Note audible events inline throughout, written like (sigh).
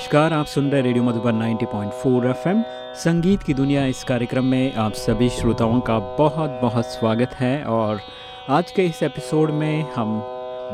नमस्कार, आप सुन रहे रेडियो मधुबन 90.4 एफएम। संगीत की दुनिया इस कार्यक्रम में आप सभी श्रोताओं का बहुत बहुत स्वागत है और आज के इस एपिसोड में हम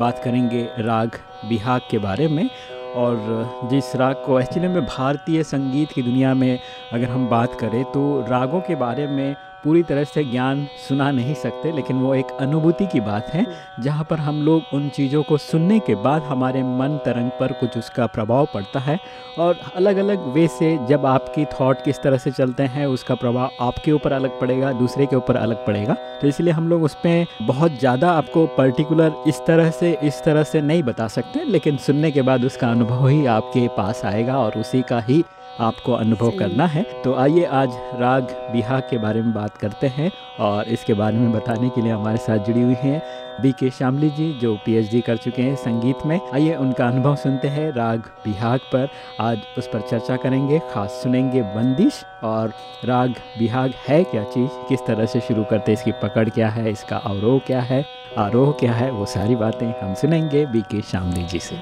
बात करेंगे राग बिहाग के बारे में। और जिस राग को एक्चुअली में भारतीय संगीत की दुनिया में अगर हम बात करें तो रागों के बारे में पूरी तरह से ज्ञान सुना नहीं सकते, लेकिन वो एक अनुभूति की बात है, जहाँ पर हम लोग उन चीज़ों को सुनने के बाद हमारे मन तरंग पर कुछ उसका प्रभाव पड़ता है। और अलग अलग वे से जब आपकी थॉट किस तरह से चलते हैं, उसका प्रभाव आपके ऊपर अलग पड़ेगा, दूसरे के ऊपर अलग पड़ेगा। तो इसलिए हम लोग उस पर बहुत ज़्यादा आपको पर्टिकुलर इस तरह से, इस तरह से नहीं बता सकते, लेकिन सुनने के बाद उसका अनुभव ही आपके पास आएगा और उसी का ही आपको अनुभव करना है। तो आइए आज राग बिहाग के बारे में बात करते हैं और इसके बारे में बताने के लिए हमारे साथ जुड़ी हुई हैं बी के शामली जी जो पीएचडी कर चुके हैं संगीत में। आइए उनका अनुभव सुनते हैं राग बिहाग पर। आज उस पर चर्चा करेंगे खास सुनेंगे बंदिश और राग बिहाग है क्या चीज़ किस तरह से शुरू करते इसकी पकड़ क्या है इसका अवरोह क्या है आरोह क्या है वो सारी बातें हम सुनेंगे बी के शामली जी से।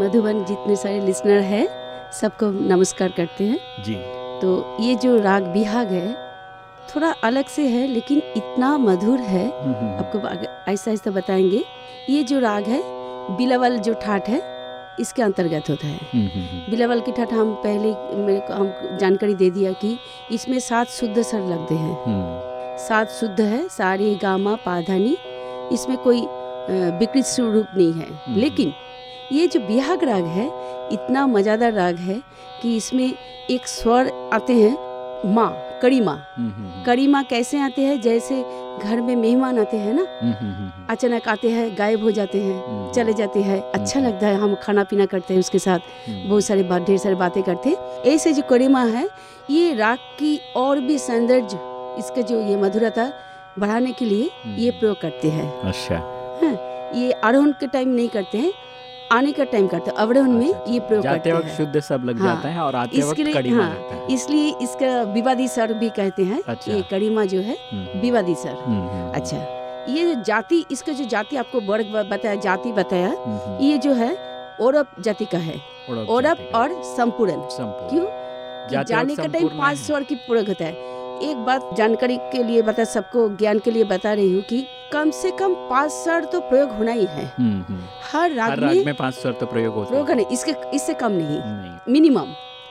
मधुबन जितने सारे लिसनर है सबको नमस्कार करते हैं। जी। तो ये जो राग बिहाग है थोड़ा अलग से है लेकिन इतना मधुर है। हम्म, हम्म, आपको ऐसा ऐसा बताएँगे। ये जो राग है बिलावल जो ठाठ है इसके अंतर्गत होता है। हम्म, हम्म, हम्म, बिलावल की ठाठ हम पहले मेरे को हम जानकारी दे दिया कि इसमें सात शुद्ध सर लगते हैं। हम्म, सात शुद्ध है सारे गामा पाधानी इसमें कोई विकृत स्वरूप नहीं है। लेकिन ये जो बिहाग राग है इतना मज़ेदार राग है कि इसमें एक स्वर आते हैं माँ कड़ी माँ कड़ी माँ कैसे आते हैं? जैसे घर में मेहमान आते हैं ना हम्म, हम्म, हम्म, अचानक आते हैं गायब हो जाते हैं चले जाते हैं। अच्छा। लगता है हम खाना पीना करते हैं उसके साथ। बहुत सारे बात ढेर सारी बातें करते हैं। ऐसे जो कड़ीमा है ये राग की और भी सौंदर्य इसके जो ये मधुरता बढ़ाने के लिए ये। प्रयोग करते हैं। अच्छा। है ये आरोहण के टाइम नहीं करते हैं। आने का टाइम करते हैं। अवरोहण में अच्छा, ये प्रयोग करते हैं। शुद्ध सब लग हाँ, जाता है और आते इसके वक्त कड़ीमा हाँ है। इसलिए इसका विवादी सर भी कहते हैं अच्छा। ये कड़ीमा जो है हम्म, विवादी स्वर हम्म, हम्म, अच्छा। ये जाति इसका जो जाति आपको वर्ग बताया जाति बताया ये जो है औरप जाति का है। का। और संपूर्ण। क्यों? जाने का टाइम पाँच स्वर की प्रयोग होता है। एक बात जानकारी के लिए बता सबको ज्ञान के लिए बता रही हूँ कि कम से कम पाँच स्वर तो प्रयोग होना ही है। हर राग हर राग में में पाँच स्वर तो प्रयोग होते प्रयोग हैं। इसके इससे कम नहीं। नहीं। मिनिमम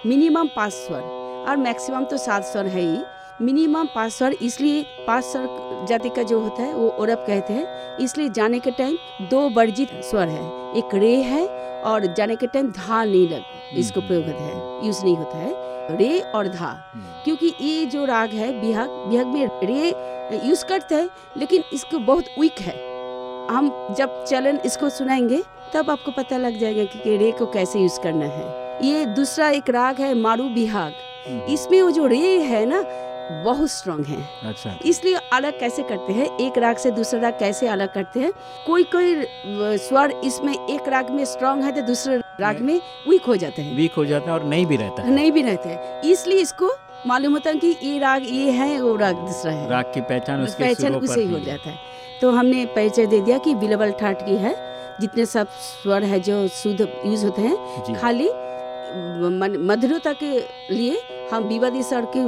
मिनिमम पाँच स्वर। और मैक्सिमम तो सात स्वर है ही। मिनिमम पाँच स्वर इसलिए पाँच स्वर जाति का जो होता है वो औरप कहते हैं। इसलिए जाने के टाइम दो वर्जित स्वर है। एक रे है और जाने के टाइम धा नहीं लग इसको हम्म। प्रयोग होता है। यूज़ नहीं होता है। रे और धा। हम्म, क्योंकि ये जो राग है बिहाग बिहाग में रे यूज़ करते हैं लेकिन इसको बहुत वीक है। हम जब चलन इसको सुनाएँगे तब आपको पता लग जाएगा कि, कि रे को कैसे यूज़ करना है। ये दूसरा एक राग है मारू बिहाग। हम्म, इसमें वो जो रे है ना बहुत स्ट्रांग है। अच्छा। इसलिए अलग कैसे करते हैं? एक राग से दूसरा राग कैसे अलग करते हैं? कोई कोई स्वर इसमें एक राग में स्ट्रांग है तो दूसरे राग में वीक हो जाते हैं। वीक हो जाता है और नहीं भी रहता है। नहीं भी रहते हैं। इसलिए इसको मालूम होता है कि ये राग ये है वो राग दूसरा है। राग की पहचान उसके पहचान उसे ही हो। जाता है। तो हमने परिचय दे दिया कि बिलबल ठाट की है जितने सब स्वर है जो शुद्ध यूज़ होते हैं। खाली मधुरता के लिए हम विवादी स्वर के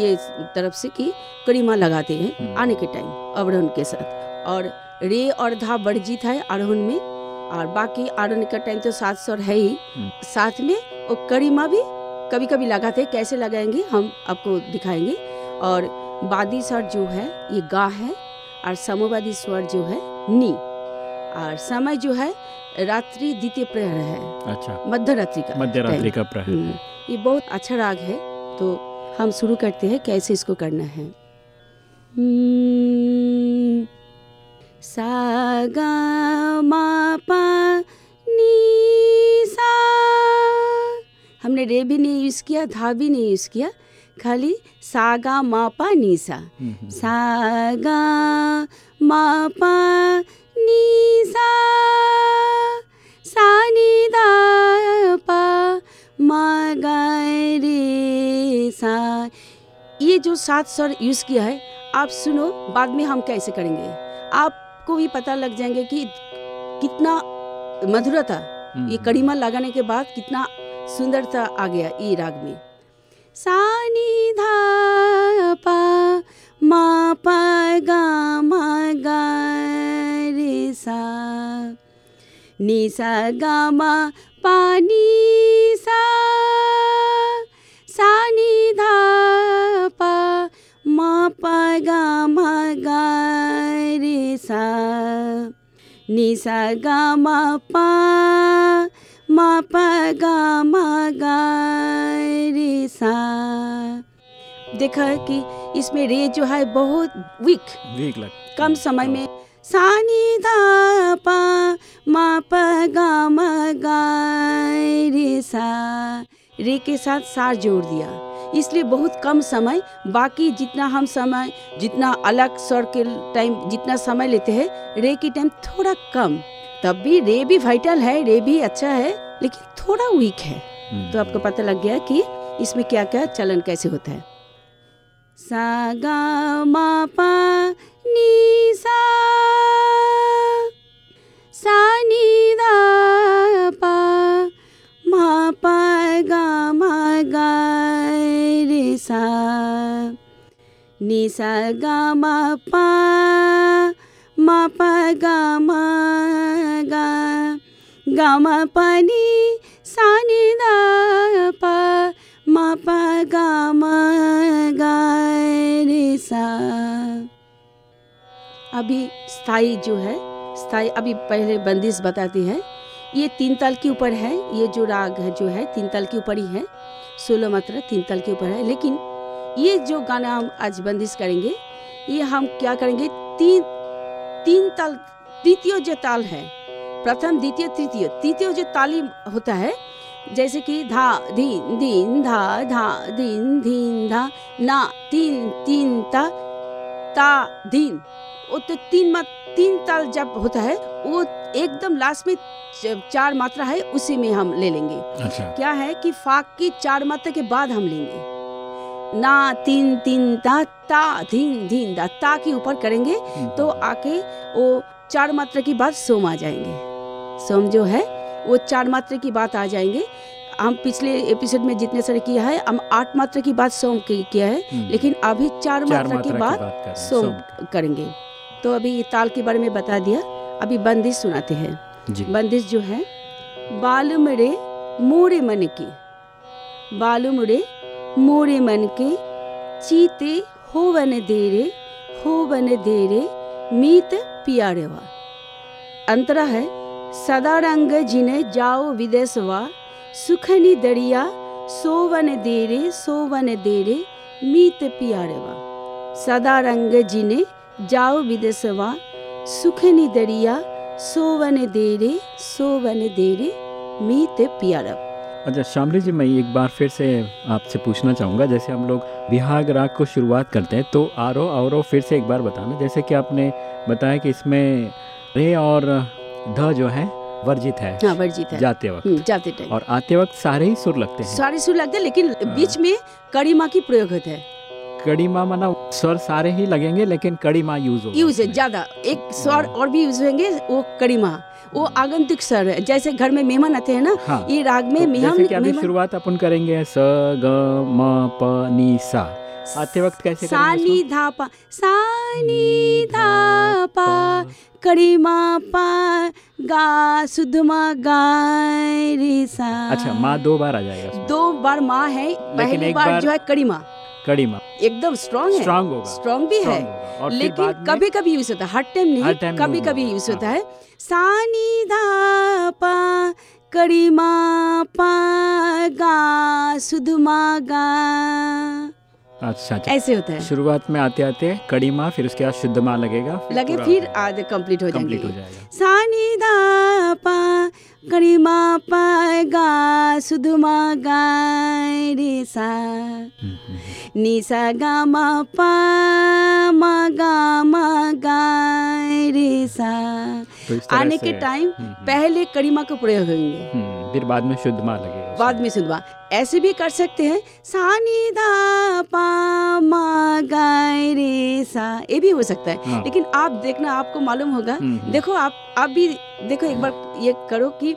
ये तरफ़ से की करीमा लगाते हैं हम्म। आने के टाइम अवरोहण के साथ। और रे और धा वर्जित है आरोहण में और बाकी आरोहण का टाइम तो सात स्वर है ही। हम्म। साथ में वो करीमा भी कभी कभी लगाते हैं कैसे लगाएँगे हम आपको दिखाएँगे। और वादी सर जो है ये गा है और समवादी स्वर जो है नी। और समय जो है रात्रि द्वितीय प्रहर है। अच्छा। मध्य रात्रि का। मध्य रात्रि का प्रहर हम्म, ये बहुत अच्छा राग है। तो हम शुरू करते हैं कैसे इसको करना है। हम्म, सा गा मा पा नी सा हमने रे भी नहीं यूज़ किया धा भी नहीं यूज़ किया। खाली सा गा मा पा नी सा हम्म, हम्म, सा गा मा पा नी सा सा नी दा पा मा गा रे सा ये जो सात स्वर यूज़ किया है आप सुनो बाद में हम कैसे करेंगे? आपको भी पता लग जाएँगे कि कितना मधुरता ये हम्म, कड़ीमा लगाने के बाद कितना सुंदरता आ गया ये राग में। सा नी पा मा पा गा मा गा रे सा नी सा गा मा पा सा सा नी पा मा पा गा मा गा रे सा नी सा गा पा मा पा गा मा गा रे सा। देखा कि इसमें रे जो है बहुत वीक वीक लग कम समय में सा नी धा पा मा पा गा मा गा रे सा। रे के साथ सार जोड़ दिया। इसलिए बहुत कम समय बाकी जितना हम समय जितना अलग स्वर के टाइम जितना समय लेते हैं रे की टाइम थोड़ा कम। तब भी रे भी वाइटल है रे भी अच्छा है। लेकिन थोड़ा वीक है। हम्म, तो आपको पता लग गया कि इसमें क्या क्या चलन कैसे होता है। सा गा मा पा नी सा सा नी दा पा मा पा गा मा गा रे सा। नी सा गा मा पा मा पा गा मा गा। गा मा पा सा पा सा। अभी स्थायी जो है, स्थायी अभी पहले बंदिश बताती है, ये तीन ताल के ऊपर है, ये जो राग है जो है, तीन ताल के ऊपर ही है, सोलह मात्रा तीन ताल के ऊपर है, लेकिन ये जो गाना हम आज बंदिश करेंगे, ये हम क्या करेंगे, तीन तीन ताल तृतीय जो ताल है प्रथम द्वितीय तृतीय। तृतीय जो ताली होता है जैसे कि धा धीन धीन धा धा धीन धीन धा ना तीन तीन ता ता धीन वो तो तीन मा तीन ताल जब होता है वो एकदम लास्ट में चार मात्रा है उसी में हम ले लेंगे। अच्छा। क्या है कि फाक की चार मात्रा के बाद हम लेंगे। ना तीन तीन ता ता धीन धीन दा ता के ऊपर करेंगे हम्म, तो आके वो चार मात्रा की बात सोम आ जाएँगे। सोम जो है? वो चार मात्रा की बात आ जाएँगे। हम पिछले एपिसोड में जितने सारे किया है हम आठ मात्रा की बात सोम की किया है हम्म, लेकिन अभी चार चार मात्रा की बात हैं, सोम करेंगे। तो अभी ताल के बारे में बता दिया। अभी बंदिश सुनाते हैं। बंदिश जो है बालुमड़े मोरे मन के। बालुमड़े मोरे मन के चीते होवन देरे होवन देरे मीत पियारेवा। अंतरा है जिने जाओ विदेशवा सुखनी दरिया, सोवन देरे सोवन देरे, मीत पियारेवा सदा रंग जिने जाओ विदेशवा सुखनी दरिया, सोवन देरे सोवन देरे, मीत पियारब अच्छा शामली जी, मैं एक बार फिर से आपसे पूछना चाहूँगा, जैसे हम लोग बिहाग राग को शुरुआत करते हैं तो आरो, औरो, फिर से एक बार बताना। जैसे कि आपने बताया कि इसमें रे और ध जो है वर्जित है हाँ वर्जित है। जाते वक्त। हम्म, जाते टाइम। और आते वक्त सारे ही सुर लगते हैं। सारे सुर लगते हैं, लेकिन हाँ। बीच में कड़ी माँ की प्रयोग होता है। कड़ी माँ माना स्वर सारे ही लगेंगे लेकिन कड़ी माँ यूज़ होगा यूज़ है ज़्यादा। एक स्वर और भी यूज़ होंगे वो कड़ी माँ वो आगंतुक स्वर है। जैसे घर में मेहमान आते हैं ना हाँ। ये राग में तो मेहमान शुरुआत अपन करेंगे स ग म प नी सा। आते वक्त कैसे सानी धापा सानी धापा कड़ी माँ पा गा सुधमा गा रे सा। अच्छा माँ दो बार आ जाएगा दो बार माँ है पहली बार बार- जो है कड़ी माँ। कड़ी माँ। एकदम स्ट्रॉन्ग है। स्ट्रॉन्ग होगा। स्ट्रांग भी है। लेकिन कभी कभी यूज़ होता है। हर टाइम नहीं कभी कभी यूज़ होता हाँ। है। सानी धा पा कड़ी मा पा गा सुधमा गा। अच्छा अच्छा। ऐसे होता है। शुरुआत में आते आते कड़ी माँ फिर उसके बाद शुद्ध माँ लगेगा फिर लगे फिर आधे कंप्लीट हो कंप्लीट हो जाएगा। सानी धा पा कड़ी मा पा गा सुधमा गा रे सा। हम्म, हम्म, हम्म। नी सा गा मा पा मा गा मा गा रे सा। तो आने के टाइम पहले कड़ीमा का प्रयोग होंगे। फिर बाद में शुद्ध माँ लगेगा बाद में सुनवा ऐसे भी कर सकते हैं। सानी धा पा मा गाय रे सा। ये भी हो सकता है। हाँ। लेकिन आप देखना आपको मालूम होगा। हम्म, हम्म, देखो आप आप भी देखो एक बार ये करो कि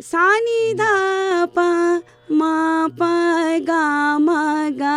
सानी धा पा मा पा गा मा गा।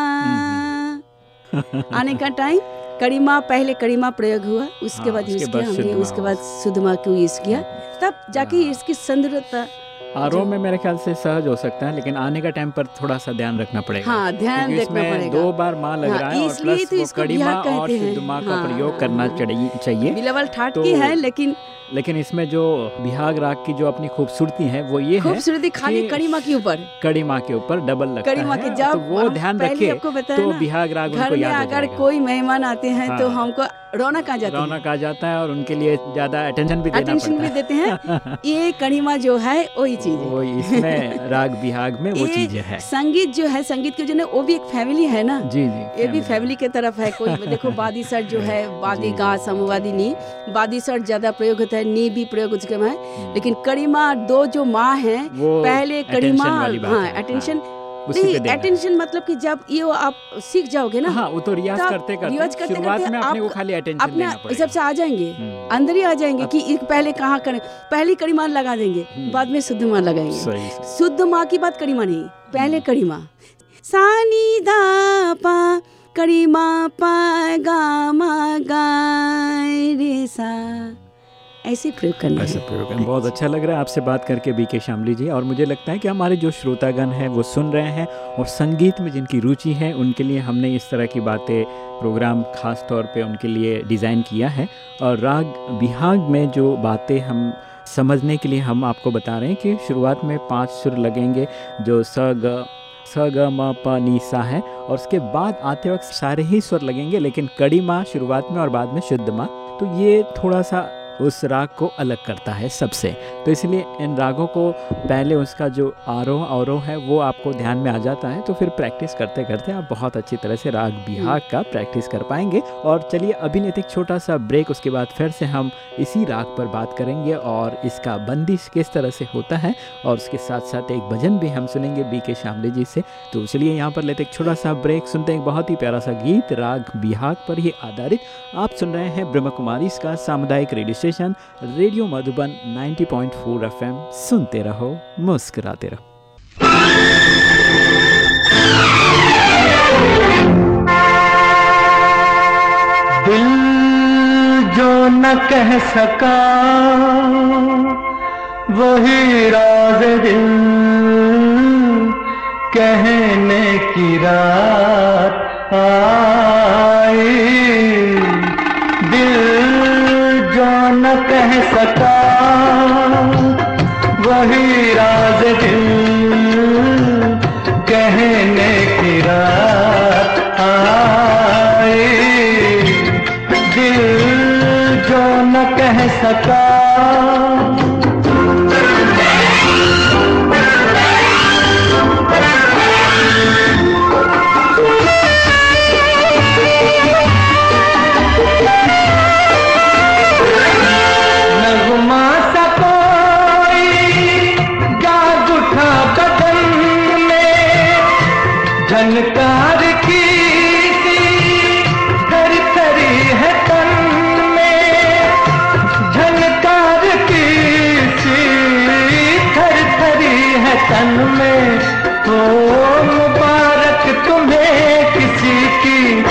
आने का टाइम कड़ीमा पहले कड़ीमा प्रयोग हुआ। उसके हाँ, बाद उसके यूज़ किया हमने उसके बाद शुद्ध माँ को यूज़ किया? तब जाके हाँ। इसकी सुंदरता आरो में मेरे ख्याल से सहज हो सकता है लेकिन आने का टाइम पर थोड़ा सा ध्यान रखना पड़ेगा। हाँ ध्यान इसमें पड़ेगा। दो बार माँ लग हाँ, रहा है और प्लस तो कड़ी माँ और शुद्ध माँ का हाँ, प्रयोग करना हाँ। चाहिए। बिलावल ठाट तो- की है लेकिन लेकिन इसमें जो बिहाग राग की जो अपनी खूबसूरती है वो ये है खूबसूरती खाली कड़ी माँ के ऊपर। कड़ी माँ के ऊपर डबल लगता कड़ी माँ के जब तो वो ध्यान पहले रखे आपको बताया तो बिहाग राग घर उनको में याद अगर कोई मेहमान आते हैं हाँ। तो हाँ। हमको रौनक आ जाती है। रौनक आ जाता है और उनके लिए ज़्यादा अटेंशन भी देना अटेंशन भी देते हैं। (laughs) ये कड़ीमा जो है वही चीज़। है वो इसमें (laughs) राग बिहाग में वो चीज़ें है। संगीत जो है संगीत के जो है वो भी एक फैमिली है ना? जी जी ये भी फैमिली के तरफ़ है कोई। (laughs) देखो बादी सर जो है बादी। गा समवादी नी। बादी सर ज़्यादा प्रयोग होता है नी भी प्रयोग उसके में है लेकिन करीमा दो जो माँ है पहले करीमा हाँ अटेंशन उसी पे। अटेंशन मतलब कि जब ये वो आप सीख जाओगे ना हाँ वो तो रियाज करते करते रियाज करते शुरुआत करते में अपने को आप खाली अटेंशन अपना देना पड़ेगा। हिसाब से आ जाएँगे हम्म, अंदर ही आ जाएँगे कि पहले कहाँ करें पहली कड़ी मार लगा देंगे हम्म। बाद में शुद्ध मार लगाएँगे। शुद्ध माँ की बात कड़ी माँ नहीं पहले कड़ी माँ। सानी धा पा कड़ी माँ पा गा मा गा रे सा। ऐसे प्रयोग करना ऐसे प्रयोग करना बहुत अच्छा लग रहा है आपसे बात करके बी के शामली जी। और मुझे लगता है कि हमारे जो श्रोतागण हैं वो सुन रहे हैं और संगीत में जिनकी रुचि है उनके लिए हमने इस तरह की बातें प्रोग्राम खास तौर पे उनके लिए डिज़ाइन किया है। और राग बिहाग में जो बातें हम समझने के लिए हम आपको बता रहे हैं कि शुरुआत में पाँच सुर लगेंगे जो स ग स ग म प नी सा है। और उसके बाद आते वक्त सारे ही स्वर लगेंगे लेकिन कड़ी माँ शुरुआत में और बाद में शुद्ध माँ। तो ये थोड़ा सा उस राग को अलग करता है सबसे। तो इसलिए इन रागों को पहले उसका जो आरोह, अवरोह है, वो आपको ध्यान में आ जाता है तो फिर प्रैक्टिस करते करते आप बहुत अच्छी तरह से राग बिहाग का प्रैक्टिस कर पाएँगे। और चलिए, अभी एक छोटा सा ब्रेक, उसके बाद फिर से हम इसी राग पर बात करेंगे, और इसका बंदिश किस तरह से होता है, और उसके साथ साथ एक भजन भी हम सुनेंगे बी के जी से। तो चलिए, यहाँ पर लेते एक छोटा सा ब्रेक, सुनते हैं एक बहुत ही प्यारा सा गीत, राग बिहाग पर ही आधारित। आप सुन रहे हैं ब्रह्म कुमारी इसका सामुदायिक radio station, radio Madhuban 90.4 FM. सुनते रहो, मुस्कुराते रहो। दिल जो न कह सका, वही राज दिल कहने की रात आई। न कह सका। वही राज दिल कहने की रात आई दिल जो न कह सका। झनकार की थर थरी है तन में। झनकार की थर थरी है तन में। हो मुबारक तुम्हें किसी की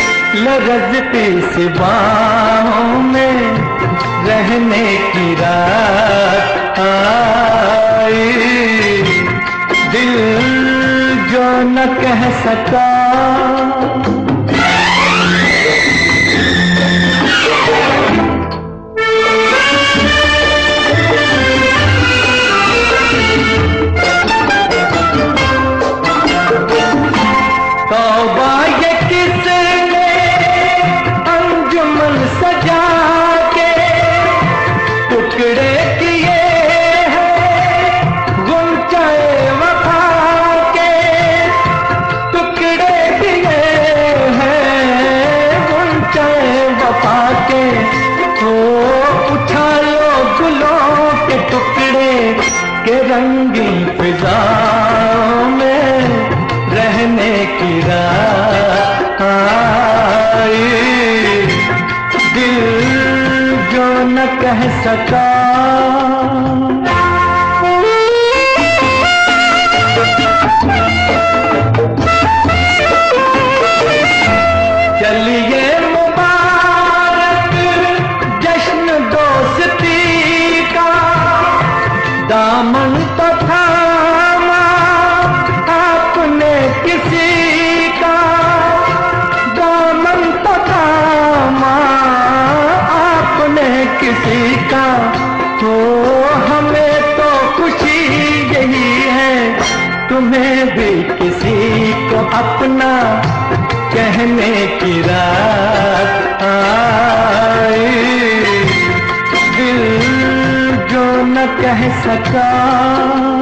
लरजती सी बाहों में। रहने की रात आई, दिल जो न कह सका। जो कहने की रात आई। दिल जो न कह सका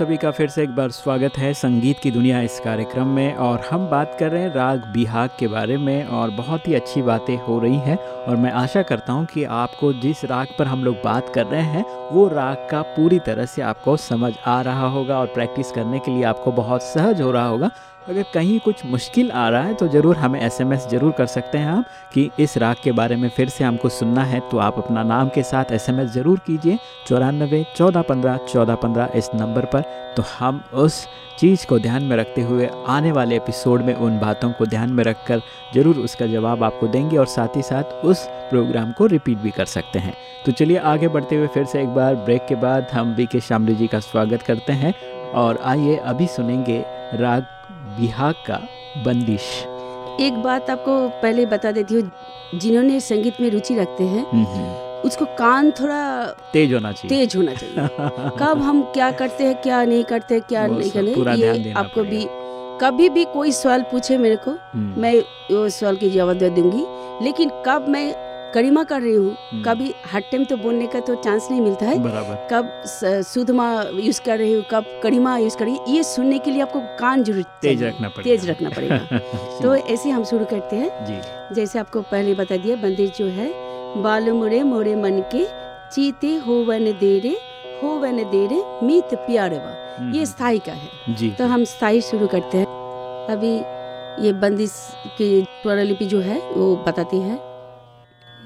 सभी का फिर से एक बार स्वागत है संगीत की दुनिया इस कार्यक्रम में। और हम बात कर रहे हैं राग बिहाग के बारे में और बहुत ही अच्छी बातें हो रही हैं। और मैं आशा करता हूँ कि आपको जिस राग पर हम लोग बात कर रहे हैं, वो राग का पूरी तरह से आपको समझ आ रहा होगा और प्रैक्टिस करने के लिए आपको बहुत सहज हो रहा होगा। अगर कहीं कुछ मुश्किल आ रहा है तो ज़रूर हमें एसएमएस ज़रूर कर सकते हैं आप कि इस राग के बारे में फिर से हमको सुनना है तो आप अपना नाम के साथ एसएमएस ज़रूर कीजिए। चौरानबे, चौदह पंद्रह चौदह पंद्रह इस नंबर पर। तो हम उस चीज़ को ध्यान में रखते हुए आने वाले एपिसोड में उन बातों को ध्यान में रखकर ज़रूर उसका जवाब आपको देंगे और साथ ही साथ उस प्रोग्राम को रिपीट भी कर सकते हैं। तो चलिए आगे बढ़ते हुए फिर से एक बार ब्रेक के बाद हम बी के जी का स्वागत करते हैं और आइए अभी सुनेंगे राग बिहाग का बंदिश। एक बात आपको पहले बता देती हूँ जिन्होंने संगीत में रुचि रखते हैं हम्म, हम्म, उसको कान थोड़ा तेज होना चाहिए। तेज होना चाहिए। (laughs) कब हम क्या करते हैं क्या नहीं करते हैं क्या नहीं करते ये आपको भी कभी भी कोई सवाल पूछे मेरे को हम्म, मैं वो सवाल की जवाब दे दूँगी लेकिन कब मैं करीमा कर रही हूँ। हम्म। कभी हर टाइम तो बोलने का तो चांस नहीं मिलता है। कब सुधमा यूज़ कर रही हूँ कब कड़ीमा यूज़ कर रही हूँ ये सुनने के लिए आपको कान ज़रूर तेज रखना पड़ेगा। तेज रखना पड़ेगा। (laughs) तो ऐसे हम शुरू करते हैं। जैसे आपको पहले बता दिया बंदिश जो है बाल मुड़े मोड़े मन के चीते होवन देरे होवन देरे मीत प्यारवा। हम्म, ये स्थायी का है। जी तो हम स्थायी शुरू करते हैं। अभी ये बंदिश की स्वरलिपि जो है वो बताती है।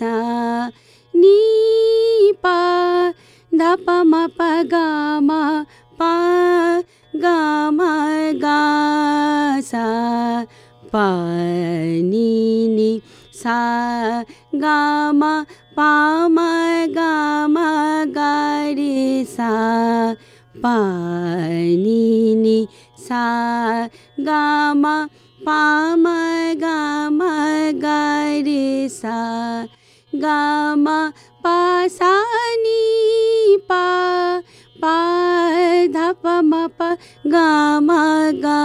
सा। नी पा धप म प गा म, पा गा म गा सा। पा नी नी सा गा म, पा म गा म गा रे सा। पा नी नी सा गा म, पा म गा म गा रे सा। गा पासानी पा पा पा प म प गा गा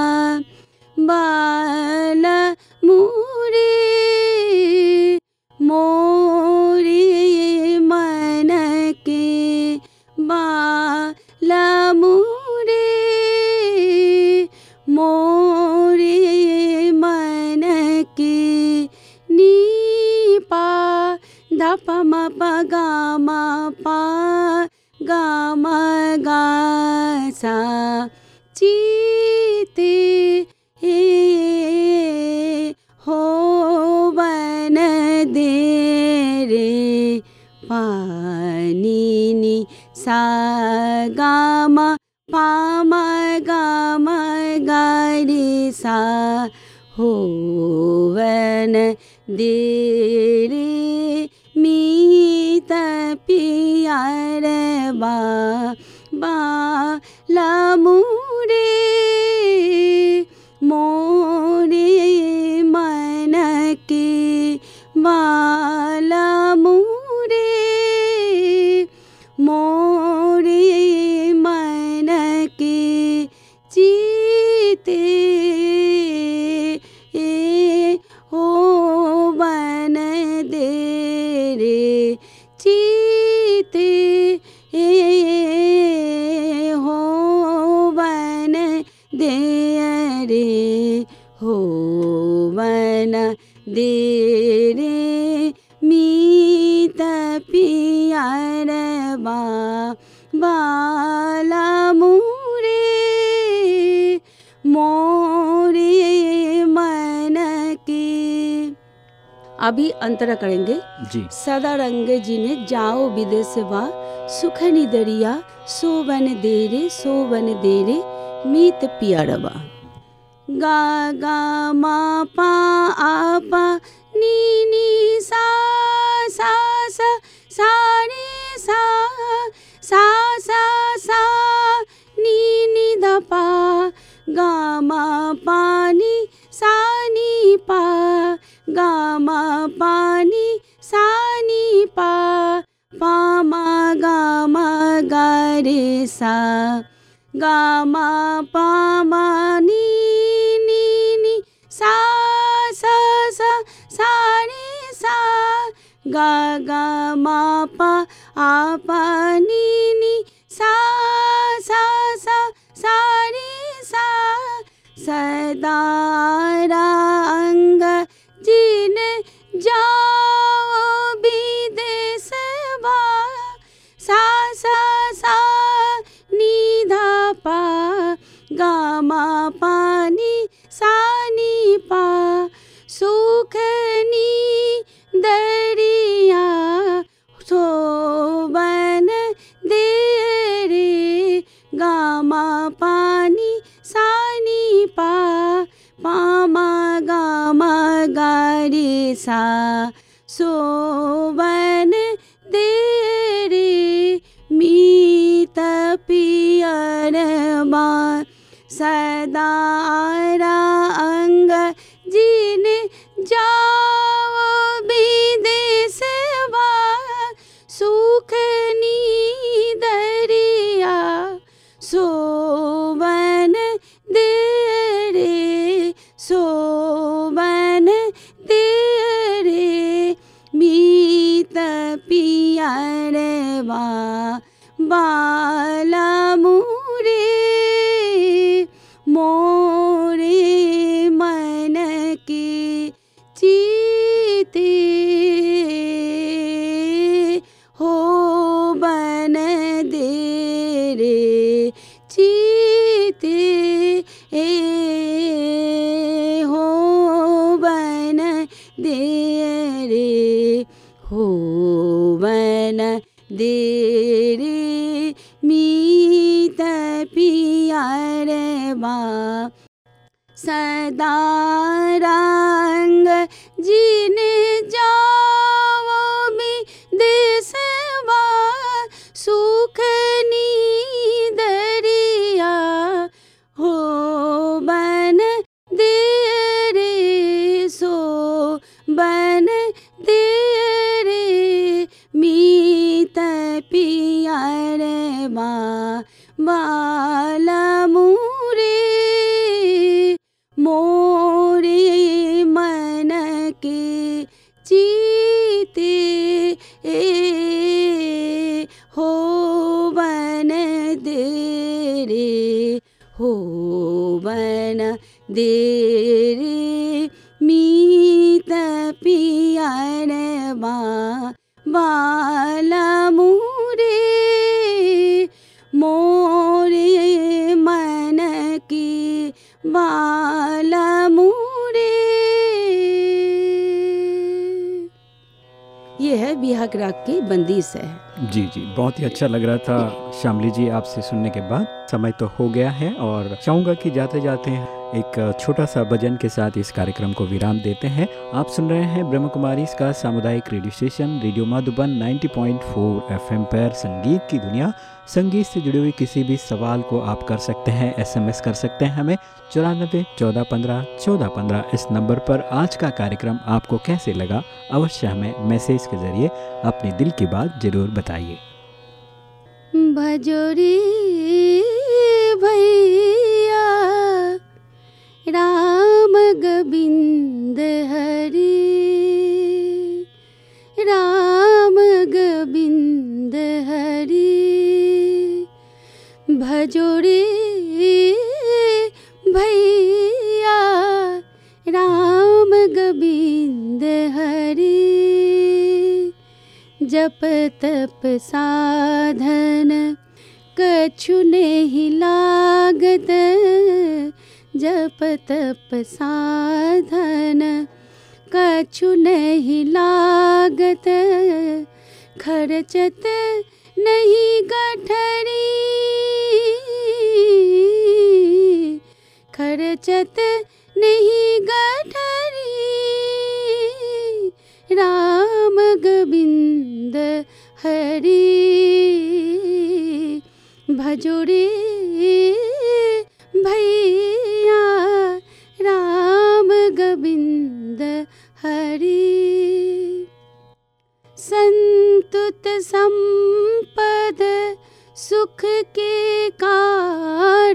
मुरे दे अंतरा करेंगे। जी। सदा रंगे जी ने जाओ विदेश वा। सुखनी दरिया सोवन देरे सोवन देरे मीत पियरवा गा गा मा पा आ पा नी नी सा सा सा सा रे सा सा सा सा नी नी द पा। गा मा पा नी सा नी पा। गा मा सा, गा, मा, पा, मा, नी नी नी, सा सा सा सा रे सा, गा गा, मा, पा, आ, पा, नी नी, सा सा सा सा रे सा सदा रंग पिया रे वा बाल बन दे रे सो बन दे रे। मीत पियर बा बंदिश है। जी जी, बहुत ही अच्छा लग रहा था। श्यामली जी, आपसे सुनने के बाद समय तो हो गया है और चाहूँगा कि जाते जाते एक छोटा सा भजन के साथ इस कार्यक्रम को विराम देते हैं। आप सुन रहे हैं ब्रह्म कुमारी इसका सामुदायिक radio station, radio Madhuban 90.4 FM पर संगीत की दुनिया। संगीत से जुड़ी हुई किसी भी सवाल को आप कर सकते हैं, एसएमएस कर सकते हैं हमें। चौरानबे चौदह पंद्रह चौदह पंद्रह इस नंबर पर आज का कार्यक्रम आपको कैसे लगा, अवश्य हमें मैसेज के ज़रिए अपने दिल की बात ज़रूर बताइए। भजोरी भैया राम गोविंद हरि। राम गोविंद हरि। भजोरे भैया, राम गोविंद हरि। जप तप साधन, कछु नहीं लागत। जप तप साधन कछु नहीं लागत। खर्चत नहीं गठरी। खर्चत नहीं गठरी। राम गोविंद हरि। भजोरे भैया राम गोविन्द हरि। सन्तुत सम्पद सुख के कार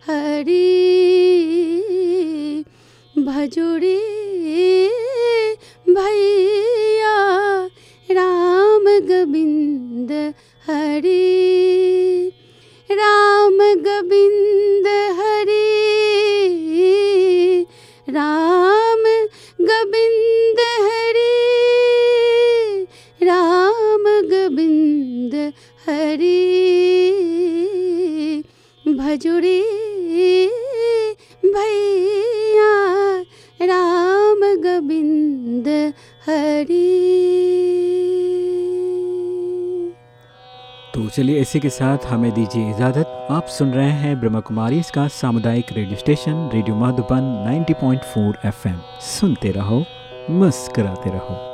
和 इसी के साथ हमें दीजिए इजाज़त। आप सुन रहे हैं ब्रह्म कुमारी इसका सामुदायिक radio station, radio Madhuban 90.4 FM. सुनते रहो, मुस्कराते रहो।